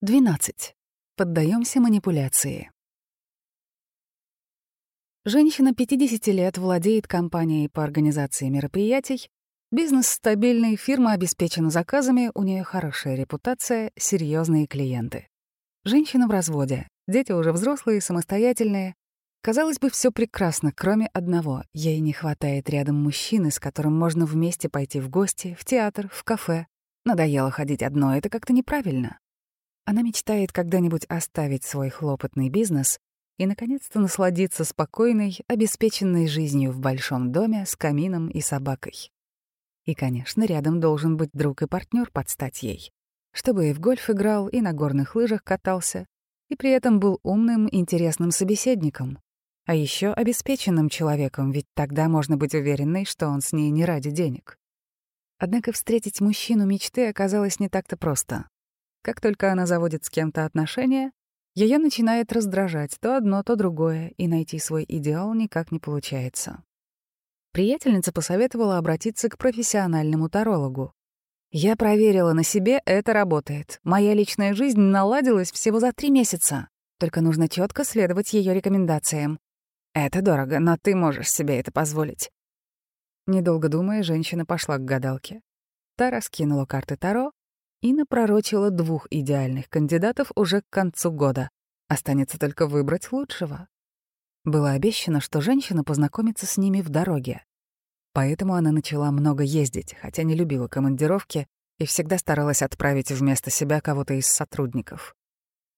12. Поддаемся манипуляции. Женщина 50 лет владеет компанией по организации мероприятий, бизнес стабильный, фирма обеспечена заказами, у нее хорошая репутация, серьезные клиенты. Женщина в разводе, дети уже взрослые, самостоятельные. Казалось бы, все прекрасно, кроме одного. Ей не хватает рядом мужчины, с которым можно вместе пойти в гости, в театр, в кафе. Надоело ходить одно, это как-то неправильно. Она мечтает когда-нибудь оставить свой хлопотный бизнес и, наконец-то, насладиться спокойной, обеспеченной жизнью в большом доме с камином и собакой. И, конечно, рядом должен быть друг и партнер под стать ей, чтобы и в гольф играл, и на горных лыжах катался, и при этом был умным, интересным собеседником, а еще обеспеченным человеком, ведь тогда можно быть уверенной, что он с ней не ради денег. Однако встретить мужчину мечты оказалось не так-то просто. Как только она заводит с кем-то отношения, ее начинает раздражать то одно, то другое, и найти свой идеал никак не получается. Приятельница посоветовала обратиться к профессиональному тарологу. «Я проверила на себе, это работает. Моя личная жизнь наладилась всего за три месяца. Только нужно четко следовать ее рекомендациям. Это дорого, но ты можешь себе это позволить». Недолго думая, женщина пошла к гадалке. Та раскинула карты Таро и напророчила двух идеальных кандидатов уже к концу года. Останется только выбрать лучшего. Было обещано, что женщина познакомится с ними в дороге. Поэтому она начала много ездить, хотя не любила командировки и всегда старалась отправить вместо себя кого-то из сотрудников.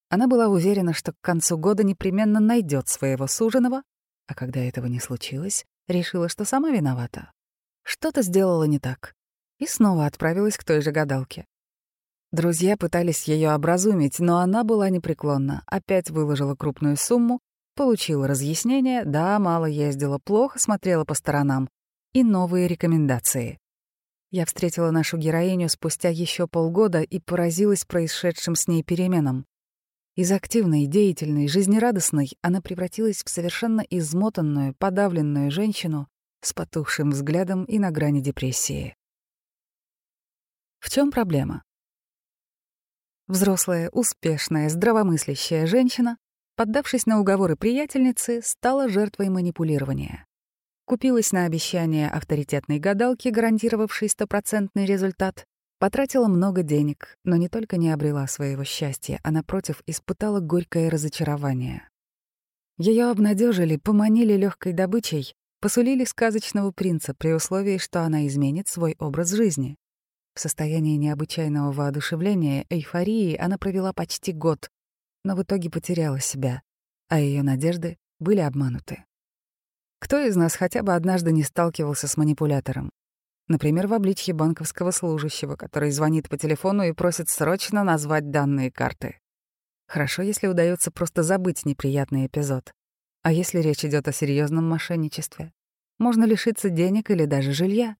Она была уверена, что к концу года непременно найдет своего суженого, а когда этого не случилось, решила, что сама виновата. Что-то сделала не так. И снова отправилась к той же гадалке. Друзья пытались ее образумить, но она была непреклонна. Опять выложила крупную сумму, получила разъяснение, да, мало ездила, плохо смотрела по сторонам, и новые рекомендации. Я встретила нашу героиню спустя еще полгода и поразилась происшедшим с ней переменам. Из активной, деятельной, жизнерадостной она превратилась в совершенно измотанную, подавленную женщину с потухшим взглядом и на грани депрессии. В чем проблема? Взрослая, успешная, здравомыслящая женщина, поддавшись на уговоры приятельницы, стала жертвой манипулирования. Купилась на обещание авторитетной гадалки, гарантировавшей стопроцентный результат, потратила много денег, но не только не обрела своего счастья, а, напротив, испытала горькое разочарование. Ее обнадежили, поманили легкой добычей, посулили сказочного принца при условии, что она изменит свой образ жизни. В состоянии необычайного воодушевления, эйфории она провела почти год, но в итоге потеряла себя, а ее надежды были обмануты. Кто из нас хотя бы однажды не сталкивался с манипулятором? Например, в обличье банковского служащего, который звонит по телефону и просит срочно назвать данные карты. Хорошо, если удается просто забыть неприятный эпизод. А если речь идет о серьезном мошенничестве? Можно лишиться денег или даже жилья.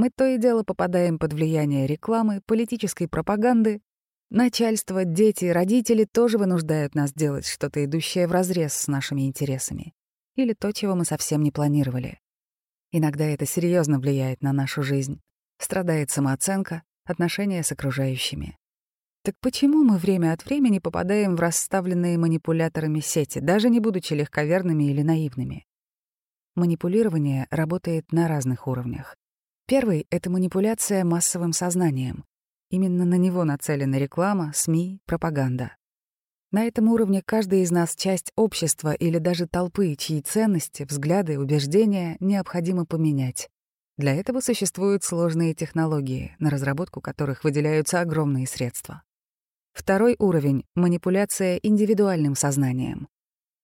Мы то и дело попадаем под влияние рекламы, политической пропаганды. Начальство, дети, родители тоже вынуждают нас делать что-то, идущее вразрез с нашими интересами. Или то, чего мы совсем не планировали. Иногда это серьезно влияет на нашу жизнь. Страдает самооценка, отношения с окружающими. Так почему мы время от времени попадаем в расставленные манипуляторами сети, даже не будучи легковерными или наивными? Манипулирование работает на разных уровнях. Первый — это манипуляция массовым сознанием. Именно на него нацелена реклама, СМИ, пропаганда. На этом уровне каждый из нас — часть общества или даже толпы, чьи ценности, взгляды, убеждения необходимо поменять. Для этого существуют сложные технологии, на разработку которых выделяются огромные средства. Второй уровень — манипуляция индивидуальным сознанием.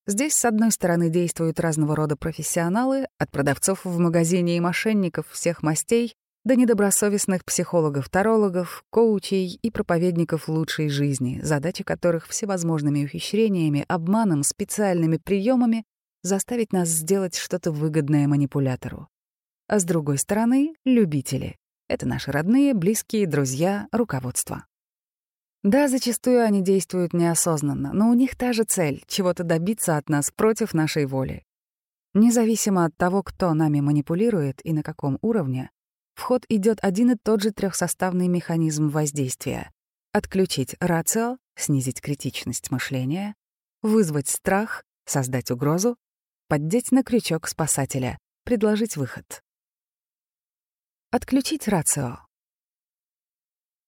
Здесь, с одной стороны, действуют разного рода профессионалы, от продавцов в магазине и мошенников всех мастей до недобросовестных психологов-тарологов, коучей и проповедников лучшей жизни, задача которых всевозможными ухищрениями, обманом, специальными приемами заставить нас сделать что-то выгодное манипулятору. А с другой стороны — любители. Это наши родные, близкие, друзья, руководство. Да, зачастую они действуют неосознанно, но у них та же цель — чего-то добиться от нас против нашей воли. Независимо от того, кто нами манипулирует и на каком уровне, в ход идет один и тот же трехсоставный механизм воздействия. отключить рацио, снизить критичность мышления, вызвать страх, создать угрозу, поддеть на крючок спасателя, предложить выход. Отключить рацио.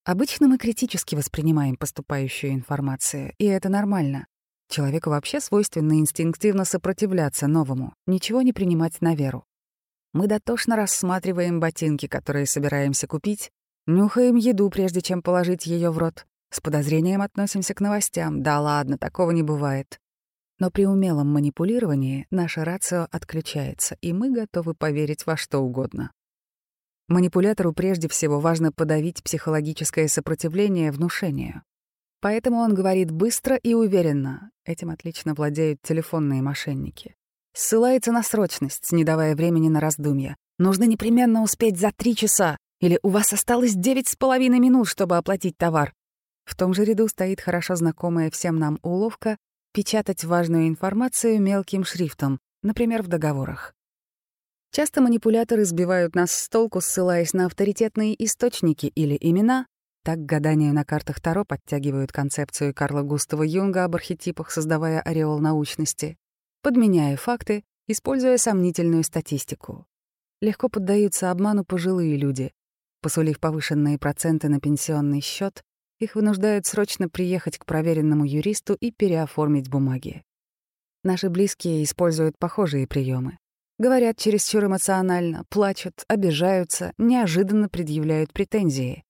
Обычно мы критически воспринимаем поступающую информацию, и это нормально. Человеку вообще свойственно инстинктивно сопротивляться новому, ничего не принимать на веру. Мы дотошно рассматриваем ботинки, которые собираемся купить, нюхаем еду, прежде чем положить ее в рот, с подозрением относимся к новостям. Да ладно, такого не бывает. Но при умелом манипулировании наша рацио отключается, и мы готовы поверить во что угодно. Манипулятору прежде всего важно подавить психологическое сопротивление внушению. Поэтому он говорит быстро и уверенно. Этим отлично владеют телефонные мошенники. Ссылается на срочность, не давая времени на раздумья. Нужно непременно успеть за три часа, или у вас осталось девять с половиной минут, чтобы оплатить товар. В том же ряду стоит хорошо знакомая всем нам уловка печатать важную информацию мелким шрифтом, например, в договорах. Часто манипуляторы сбивают нас с толку, ссылаясь на авторитетные источники или имена. Так гадания на картах Таро подтягивают концепцию Карла Густава Юнга об архетипах, создавая ореол научности, подменяя факты, используя сомнительную статистику. Легко поддаются обману пожилые люди. Посулив повышенные проценты на пенсионный счет, их вынуждают срочно приехать к проверенному юристу и переоформить бумаги. Наши близкие используют похожие приемы. Говорят чересчур эмоционально, плачут, обижаются, неожиданно предъявляют претензии.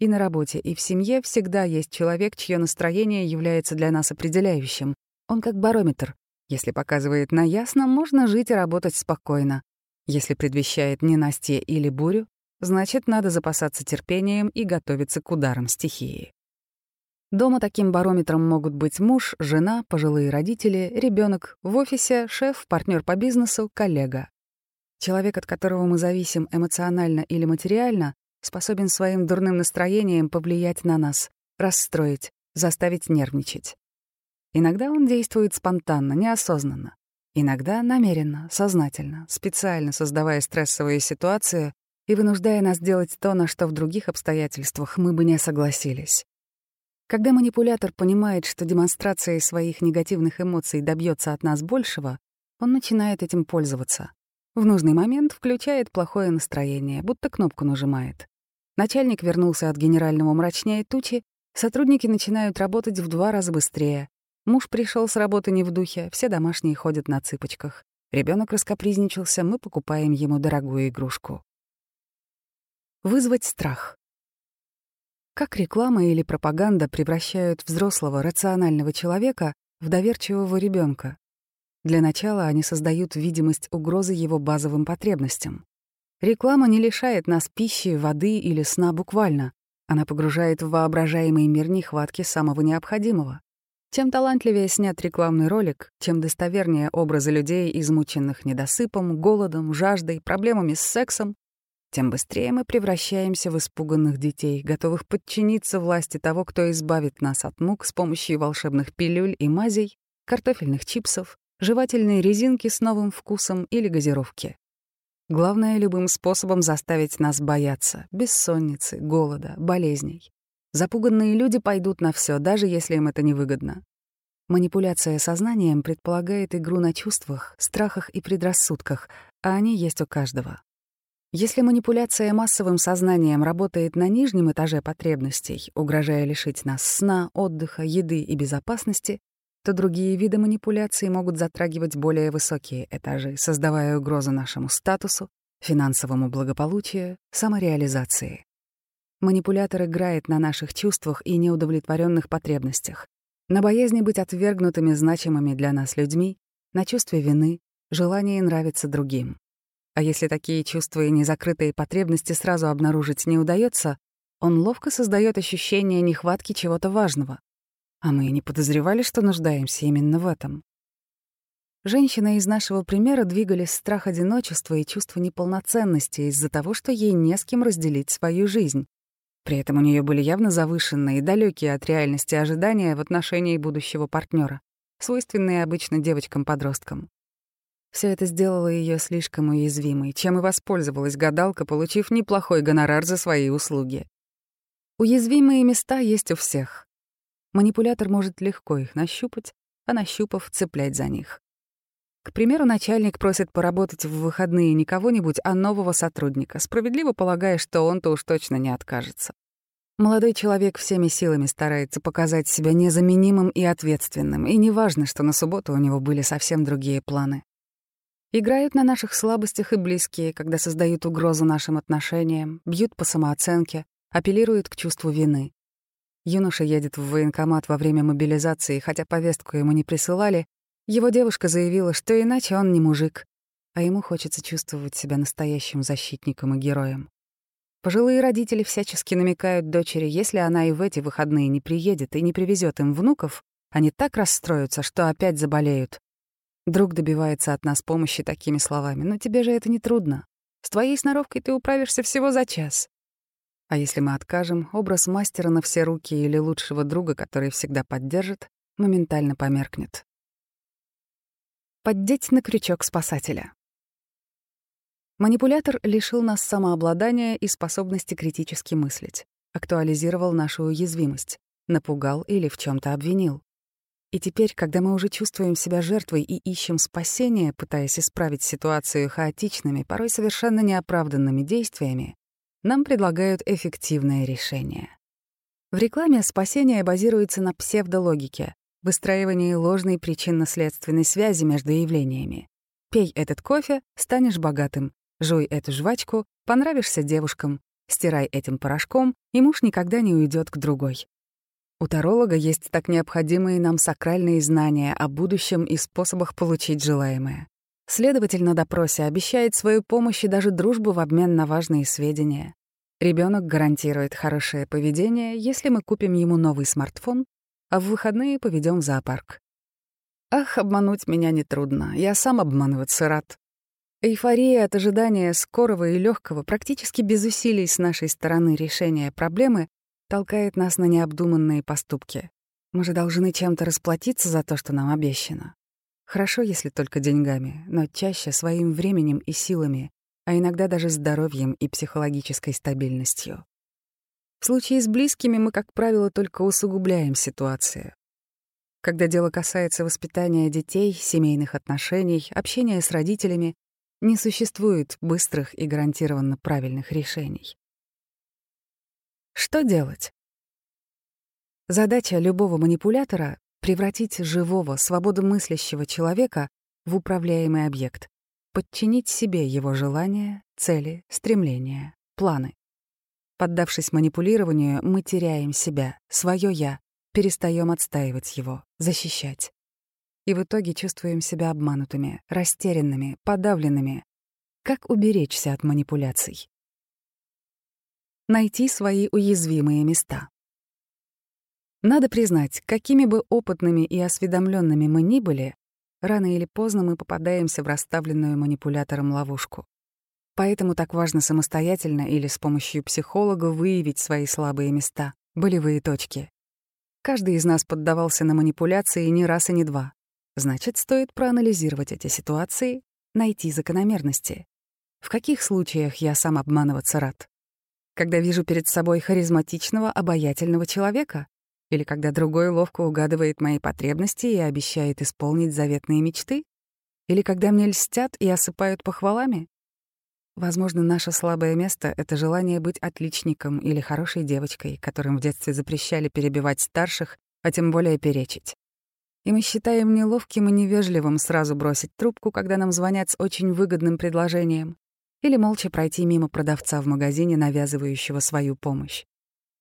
И на работе, и в семье всегда есть человек, чье настроение является для нас определяющим. Он как барометр. Если показывает на ясно, можно жить и работать спокойно. Если предвещает ненастье или бурю, значит, надо запасаться терпением и готовиться к ударам стихии. Дома таким барометром могут быть муж, жена, пожилые родители, ребенок, в офисе шеф, партнер по бизнесу, коллега. Человек, от которого мы зависим эмоционально или материально, способен своим дурным настроением повлиять на нас, расстроить, заставить нервничать. Иногда он действует спонтанно, неосознанно. Иногда намеренно, сознательно, специально создавая стрессовые ситуации, и вынуждая нас делать то, на что в других обстоятельствах мы бы не согласились. Когда манипулятор понимает, что демонстрацией своих негативных эмоций добьется от нас большего, он начинает этим пользоваться. В нужный момент включает плохое настроение, будто кнопку нажимает. Начальник вернулся от генерального мрачнее тучи, сотрудники начинают работать в два раза быстрее. Муж пришел с работы не в духе, все домашние ходят на цыпочках. Ребенок раскопризничался, мы покупаем ему дорогую игрушку. Вызвать страх. Как реклама или пропаганда превращают взрослого рационального человека в доверчивого ребенка? Для начала они создают видимость угрозы его базовым потребностям. Реклама не лишает нас пищи, воды или сна буквально. Она погружает в воображаемый мир нехватки самого необходимого. Чем талантливее снят рекламный ролик, чем достовернее образы людей, измученных недосыпом, голодом, жаждой, проблемами с сексом, тем быстрее мы превращаемся в испуганных детей, готовых подчиниться власти того, кто избавит нас от мук с помощью волшебных пилюль и мазей, картофельных чипсов, жевательной резинки с новым вкусом или газировки. Главное — любым способом заставить нас бояться бессонницы, голода, болезней. Запуганные люди пойдут на все, даже если им это невыгодно. Манипуляция сознанием предполагает игру на чувствах, страхах и предрассудках, а они есть у каждого. Если манипуляция массовым сознанием работает на нижнем этаже потребностей, угрожая лишить нас сна, отдыха, еды и безопасности, то другие виды манипуляций могут затрагивать более высокие этажи, создавая угрозу нашему статусу, финансовому благополучию, самореализации. Манипулятор играет на наших чувствах и неудовлетворенных потребностях, на боязни быть отвергнутыми значимыми для нас людьми, на чувстве вины, желании нравиться другим. А если такие чувства и незакрытые потребности сразу обнаружить не удается, он ловко создает ощущение нехватки чего-то важного. А мы и не подозревали, что нуждаемся именно в этом. Женщина из нашего примера двигались страх одиночества и чувство неполноценности из-за того, что ей не с кем разделить свою жизнь. При этом у нее были явно завышенные и далекие от реальности ожидания в отношении будущего партнера, свойственные обычно девочкам-подросткам. Все это сделало ее слишком уязвимой, чем и воспользовалась гадалка, получив неплохой гонорар за свои услуги. Уязвимые места есть у всех. Манипулятор может легко их нащупать, а нащупав, цеплять за них. К примеру, начальник просит поработать в выходные не кого-нибудь, а нового сотрудника, справедливо полагая, что он-то уж точно не откажется. Молодой человек всеми силами старается показать себя незаменимым и ответственным, и неважно, что на субботу у него были совсем другие планы. Играют на наших слабостях и близкие, когда создают угрозу нашим отношениям, бьют по самооценке, апеллируют к чувству вины. Юноша едет в военкомат во время мобилизации, хотя повестку ему не присылали, его девушка заявила, что иначе он не мужик, а ему хочется чувствовать себя настоящим защитником и героем. Пожилые родители всячески намекают дочери, если она и в эти выходные не приедет и не привезет им внуков, они так расстроятся, что опять заболеют. Друг добивается от нас помощи такими словами. «Но тебе же это не трудно. С твоей сноровкой ты управишься всего за час». А если мы откажем, образ мастера на все руки или лучшего друга, который всегда поддержит, моментально померкнет. Поддеть на крючок спасателя. Манипулятор лишил нас самообладания и способности критически мыслить, актуализировал нашу уязвимость, напугал или в чем то обвинил. И теперь, когда мы уже чувствуем себя жертвой и ищем спасения, пытаясь исправить ситуацию хаотичными, порой совершенно неоправданными действиями, нам предлагают эффективное решение. В рекламе спасение базируется на псевдологике, выстраивании ложной причинно-следственной связи между явлениями. Пей этот кофе — станешь богатым. Жуй эту жвачку, понравишься девушкам, стирай этим порошком, и муж никогда не уйдет к другой. У таролога есть так необходимые нам сакральные знания о будущем и способах получить желаемое. Следователь на допросе обещает свою помощь и даже дружбу в обмен на важные сведения. Ребенок гарантирует хорошее поведение, если мы купим ему новый смартфон, а в выходные поведем в зоопарк. Ах, обмануть меня нетрудно, я сам обманываться рад. Эйфория от ожидания скорого и легкого, практически без усилий с нашей стороны решения проблемы, толкает нас на необдуманные поступки. Мы же должны чем-то расплатиться за то, что нам обещано. Хорошо, если только деньгами, но чаще своим временем и силами, а иногда даже здоровьем и психологической стабильностью. В случае с близкими мы, как правило, только усугубляем ситуацию. Когда дело касается воспитания детей, семейных отношений, общения с родителями, не существует быстрых и гарантированно правильных решений. Что делать? Задача любого манипулятора — превратить живого, свободомыслящего человека в управляемый объект, подчинить себе его желания, цели, стремления, планы. Поддавшись манипулированию, мы теряем себя, свое «я», перестаем отстаивать его, защищать и в итоге чувствуем себя обманутыми, растерянными, подавленными. Как уберечься от манипуляций? Найти свои уязвимые места. Надо признать, какими бы опытными и осведомленными мы ни были, рано или поздно мы попадаемся в расставленную манипулятором ловушку. Поэтому так важно самостоятельно или с помощью психолога выявить свои слабые места, болевые точки. Каждый из нас поддавался на манипуляции не раз и не два. Значит, стоит проанализировать эти ситуации, найти закономерности. В каких случаях я сам обманываться рад? Когда вижу перед собой харизматичного, обаятельного человека? Или когда другой ловко угадывает мои потребности и обещает исполнить заветные мечты? Или когда мне льстят и осыпают похвалами? Возможно, наше слабое место — это желание быть отличником или хорошей девочкой, которым в детстве запрещали перебивать старших, а тем более перечить и мы считаем неловким и невежливым сразу бросить трубку, когда нам звонят с очень выгодным предложением, или молча пройти мимо продавца в магазине, навязывающего свою помощь.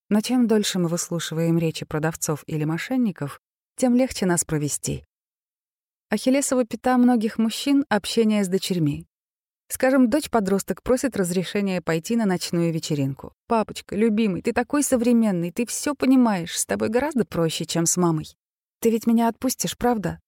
Но чем дольше мы выслушиваем речи продавцов или мошенников, тем легче нас провести. Ахиллесова пята многих мужчин — общение с дочерьми. Скажем, дочь-подросток просит разрешения пойти на ночную вечеринку. «Папочка, любимый, ты такой современный, ты все понимаешь, с тобой гораздо проще, чем с мамой. Ты ведь меня отпустишь, правда?»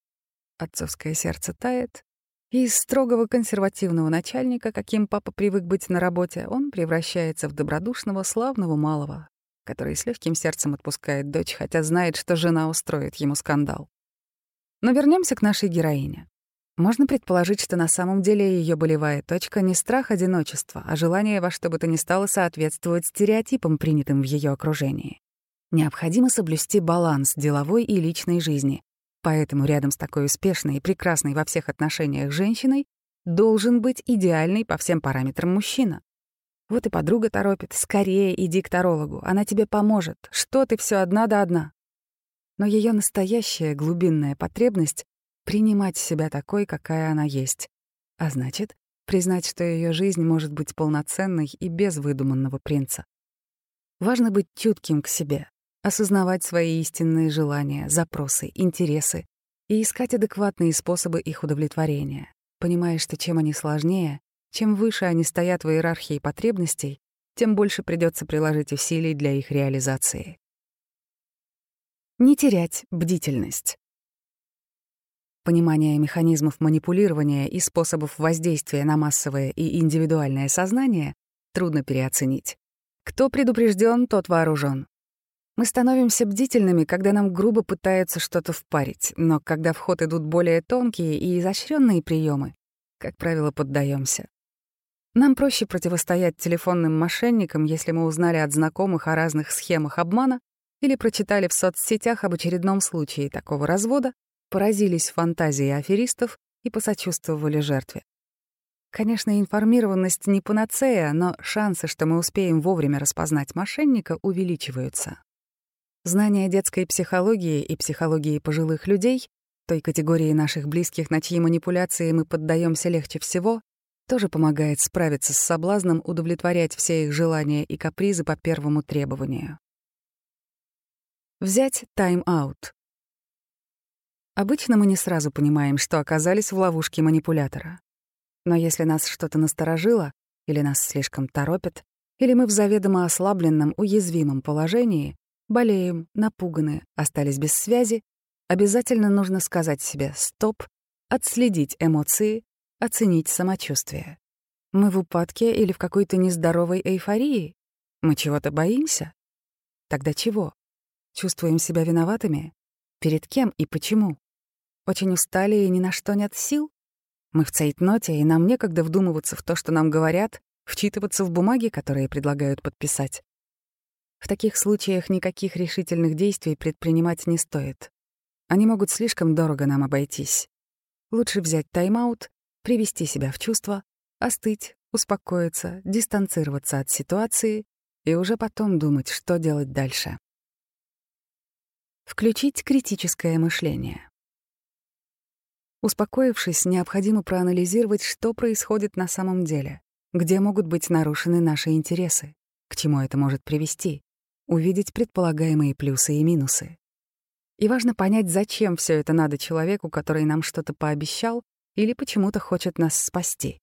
Отцовское сердце тает, и из строгого консервативного начальника, каким папа привык быть на работе, он превращается в добродушного, славного малого, который с легким сердцем отпускает дочь, хотя знает, что жена устроит ему скандал. Но вернемся к нашей героине. Можно предположить, что на самом деле ее болевая точка не страх одиночества, а желание во что бы то ни стало соответствовать стереотипам, принятым в ее окружении. Необходимо соблюсти баланс деловой и личной жизни. Поэтому рядом с такой успешной и прекрасной во всех отношениях женщиной должен быть идеальный по всем параметрам мужчина. Вот и подруга торопит. «Скорее иди к тарологу, она тебе поможет. Что ты все одна да одна?» Но ее настоящая глубинная потребность — принимать себя такой, какая она есть. А значит, признать, что ее жизнь может быть полноценной и без выдуманного принца. Важно быть чутким к себе, осознавать свои истинные желания, запросы, интересы и искать адекватные способы их удовлетворения, понимая, что чем они сложнее, чем выше они стоят в иерархии потребностей, тем больше придется приложить усилий для их реализации. Не терять бдительность. Понимание механизмов манипулирования и способов воздействия на массовое и индивидуальное сознание трудно переоценить. Кто предупрежден, тот вооружен. Мы становимся бдительными, когда нам грубо пытаются что-то впарить, но когда в ход идут более тонкие и изощренные приемы, как правило, поддаемся. Нам проще противостоять телефонным мошенникам, если мы узнали от знакомых о разных схемах обмана или прочитали в соцсетях об очередном случае такого развода, поразились фантазии аферистов и посочувствовали жертве. Конечно, информированность не панацея, но шансы, что мы успеем вовремя распознать мошенника, увеличиваются. Знание детской психологии и психологии пожилых людей, той категории наших близких, на чьи манипуляции мы поддаемся легче всего, тоже помогает справиться с соблазном удовлетворять все их желания и капризы по первому требованию. Взять тайм-аут. Обычно мы не сразу понимаем, что оказались в ловушке манипулятора. Но если нас что-то насторожило, или нас слишком торопят, или мы в заведомо ослабленном, уязвимом положении, болеем, напуганы, остались без связи, обязательно нужно сказать себе «стоп», отследить эмоции оценить самочувствие. Мы в упадке или в какой-то нездоровой эйфории? Мы чего-то боимся? Тогда чего? Чувствуем себя виноватыми? Перед кем и почему? Очень устали и ни на что нет сил? Мы в цейтноте, и нам некогда вдумываться в то, что нам говорят, вчитываться в бумаги, которые предлагают подписать. В таких случаях никаких решительных действий предпринимать не стоит. Они могут слишком дорого нам обойтись. Лучше взять тайм-аут привести себя в чувство, остыть, успокоиться, дистанцироваться от ситуации и уже потом думать, что делать дальше. Включить критическое мышление. Успокоившись, необходимо проанализировать, что происходит на самом деле, где могут быть нарушены наши интересы, к чему это может привести, увидеть предполагаемые плюсы и минусы. И важно понять, зачем все это надо человеку, который нам что-то пообещал или почему-то хочет нас спасти.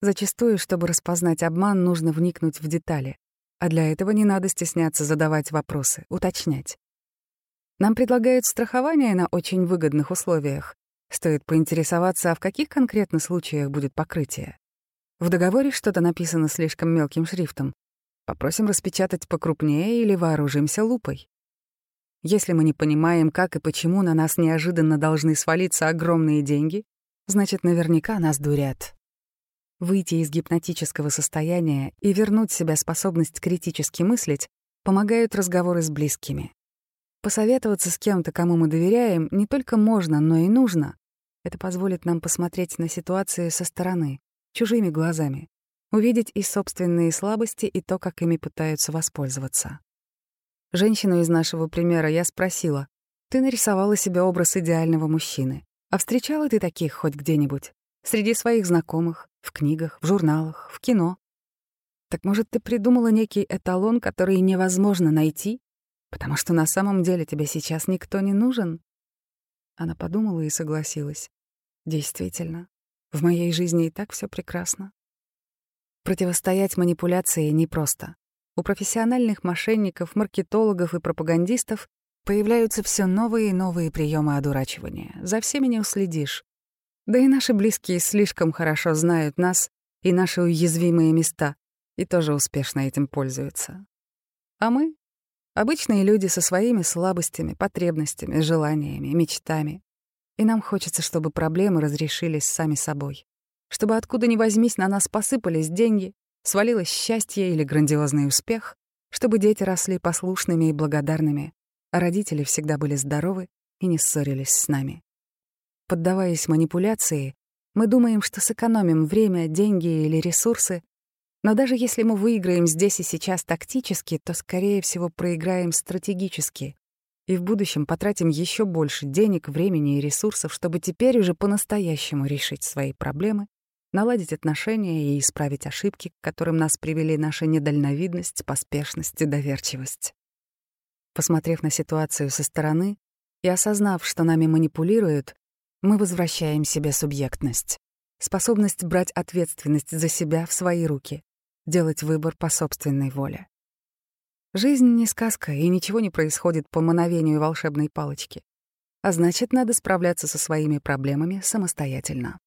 Зачастую, чтобы распознать обман, нужно вникнуть в детали, а для этого не надо стесняться задавать вопросы, уточнять. Нам предлагают страхование на очень выгодных условиях. Стоит поинтересоваться, а в каких конкретно случаях будет покрытие. В договоре что-то написано слишком мелким шрифтом. Попросим распечатать покрупнее или вооружимся лупой. Если мы не понимаем, как и почему на нас неожиданно должны свалиться огромные деньги, значит, наверняка нас дурят. Выйти из гипнотического состояния и вернуть себе способность критически мыслить помогают разговоры с близкими. Посоветоваться с кем-то, кому мы доверяем, не только можно, но и нужно. Это позволит нам посмотреть на ситуацию со стороны, чужими глазами, увидеть и собственные слабости, и то, как ими пытаются воспользоваться. Женщину из нашего примера я спросила, «Ты нарисовала себе образ идеального мужчины. А встречала ты таких хоть где-нибудь? Среди своих знакомых, в книгах, в журналах, в кино? Так может, ты придумала некий эталон, который невозможно найти, потому что на самом деле тебе сейчас никто не нужен? Она подумала и согласилась. Действительно, в моей жизни и так все прекрасно. Противостоять манипуляции непросто. У профессиональных мошенников, маркетологов и пропагандистов Появляются все новые и новые приемы одурачивания. За всеми не уследишь. Да и наши близкие слишком хорошо знают нас и наши уязвимые места, и тоже успешно этим пользуются. А мы — обычные люди со своими слабостями, потребностями, желаниями, мечтами. И нам хочется, чтобы проблемы разрешились сами собой. Чтобы откуда ни возьмись на нас посыпались деньги, свалилось счастье или грандиозный успех, чтобы дети росли послушными и благодарными, а родители всегда были здоровы и не ссорились с нами. Поддаваясь манипуляции, мы думаем, что сэкономим время, деньги или ресурсы, но даже если мы выиграем здесь и сейчас тактически, то, скорее всего, проиграем стратегически и в будущем потратим еще больше денег, времени и ресурсов, чтобы теперь уже по-настоящему решить свои проблемы, наладить отношения и исправить ошибки, к которым нас привели наша недальновидность, поспешность и доверчивость. Посмотрев на ситуацию со стороны и осознав, что нами манипулируют, мы возвращаем себе субъектность, способность брать ответственность за себя в свои руки, делать выбор по собственной воле. Жизнь не сказка, и ничего не происходит по мановению волшебной палочки. А значит, надо справляться со своими проблемами самостоятельно.